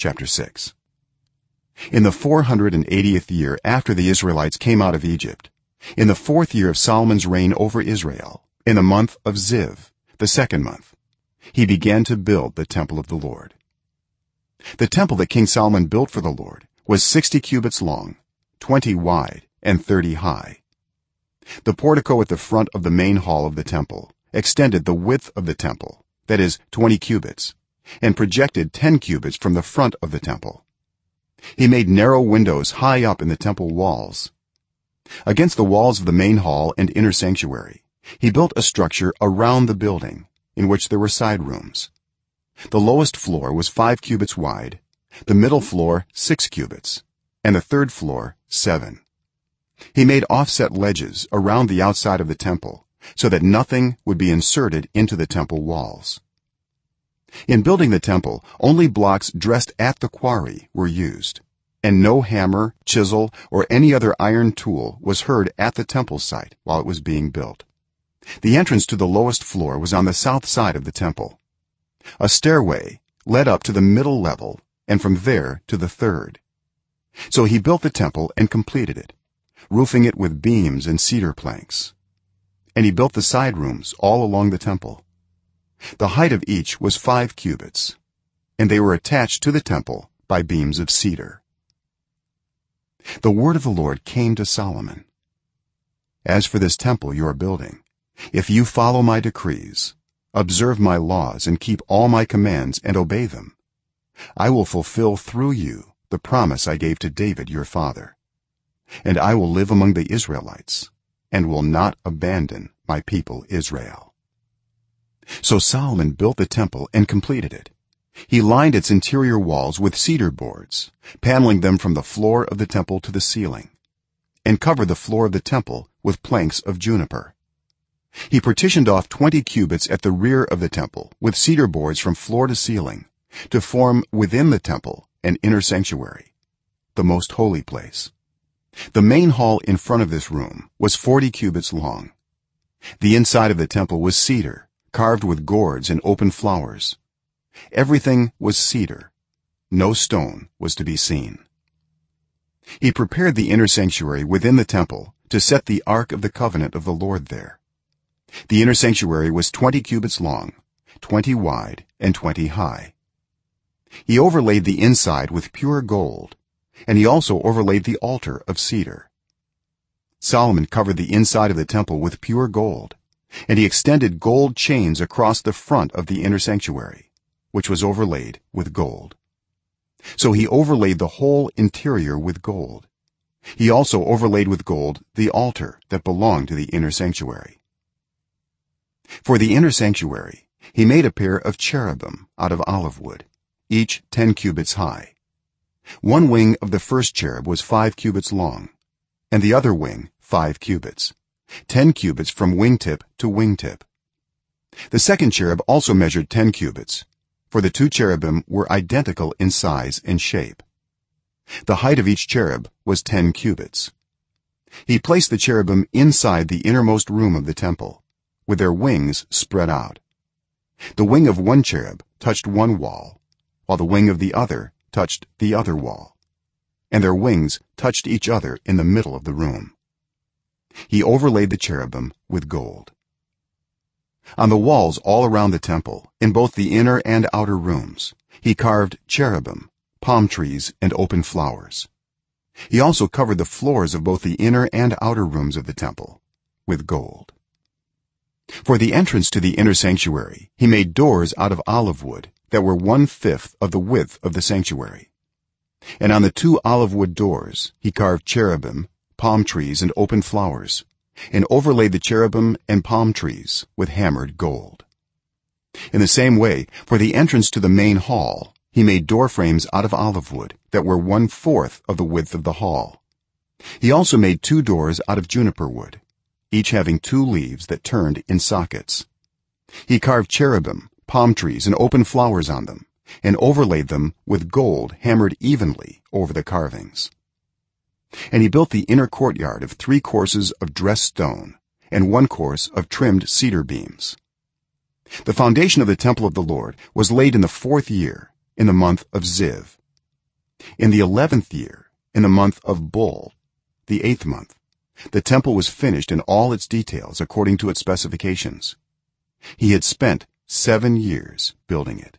chapter 6 in the 480th year after the israelites came out of egypt in the fourth year of solomon's reign over israel in the month of ziv the second month he began to build the temple of the lord. The temple that king solomon built for the lord was 60 cubits long 20 wide and 30 high. The portico at the front of the main hall of the temple extended the width of the temple that is 20 cubits and projected 10 cubits from the front of the temple. He made narrow windows high up in the temple walls. Against the walls of the main hall and inner sanctuary he built a structure around the building in which there were side rooms. The lowest floor was 5 cubits wide the middle floor 6 cubits and the third floor 7 he made offset ledges around the outside of the temple so that nothing would be inserted into the temple walls in building the temple only blocks dressed at the quarry were used and no hammer chisel or any other iron tool was heard at the temple site while it was being built. The entrance to the lowest floor was on the south side of the temple. A stairway led up to the middle level and from there to the third. So he built the temple and completed it roofing it with beams and cedar planks. And he built the side rooms all along the temple the height of each was 5 cubits and they were attached to the temple by beams of cedar. The word of the lord came to solomon as for this temple you are building if you follow my decrees observe my laws and keep all my commands and obey them i will fulfill through you the promise i gave to david your father and i will live among the israelites and will not abandon my people israel so solomon built the temple and completed it. He lined its interior walls with cedar boards paneling them from the floor of the temple to the ceiling and covered the floor of the temple with planks of juniper. He partitioned off 20 cubits at the rear of the temple with cedar boards from floor to ceiling to form within the temple an inner sanctuary the most holy place. The main hall in front of this room was 40 cubits long. The inside of the temple was cedar carved with gourds and open flowers. Everything was cedar. No stone was to be seen. He prepared the inner sanctuary within the temple to set the ark of the covenant of the lord there. The inner sanctuary was 20 cubits long 20 wide and 20 high. He overlaid the inside with pure gold and he also overlaid the altar of cedar. Solomon covered the inside of the temple with pure gold and he extended gold chains across the front of the inner sanctuary which was overlaid with gold. So he overlaid the whole interior with gold. He also overlaid with gold the altar that belonged to the inner sanctuary. For the inner sanctuary he made a pair of cherubim out of olive wood each 10 cubits high. One wing of the first cherub was 5 cubits long and the other wing 5 cubits 10 cubits from wingtip to wingtip. The second cherub also measured 10 cubits for the two cherubim were identical in size and shape. The height of each cherub was 10 cubits. He placed the cherubim inside the innermost room of the temple with their wings spread out. The wing of one cherub touched one wall while the wing of the other touched the other wall and their wings touched each other in the middle of the room he overlaid the cherubim with gold. On the walls all around the temple in both the inner and outer rooms he carved cherubim palm trees and open flowers. He also covered the floors of both the inner and outer rooms of the temple with gold. For the entrance to the inner sanctuary he made doors out of olive wood that were one fifth of the width of the sanctuary. And on the two olive wood doors he carved cherubim palm trees and open flowers and overlaid the cherubim and palm trees with hammered gold. In the same way for the entrance to the main hall he made door frames out of olive wood that were one fourth of the width of the hall. He also made two doors out of juniper wood each having two leaves that turned in sockets. He carved cherubim palm trees and open flowers on them and overlaid them with gold hammered evenly over the carvings and he built the inner courtyard of 3 courses of dressed stone and one course of trimmed cedar beams. The foundation of the temple of the lord was laid in the 4th year in the month of ziv. In the 11th year in the month of bul the 8th month the temple was finished in all its details according to its specifications. He had spent 7 years building it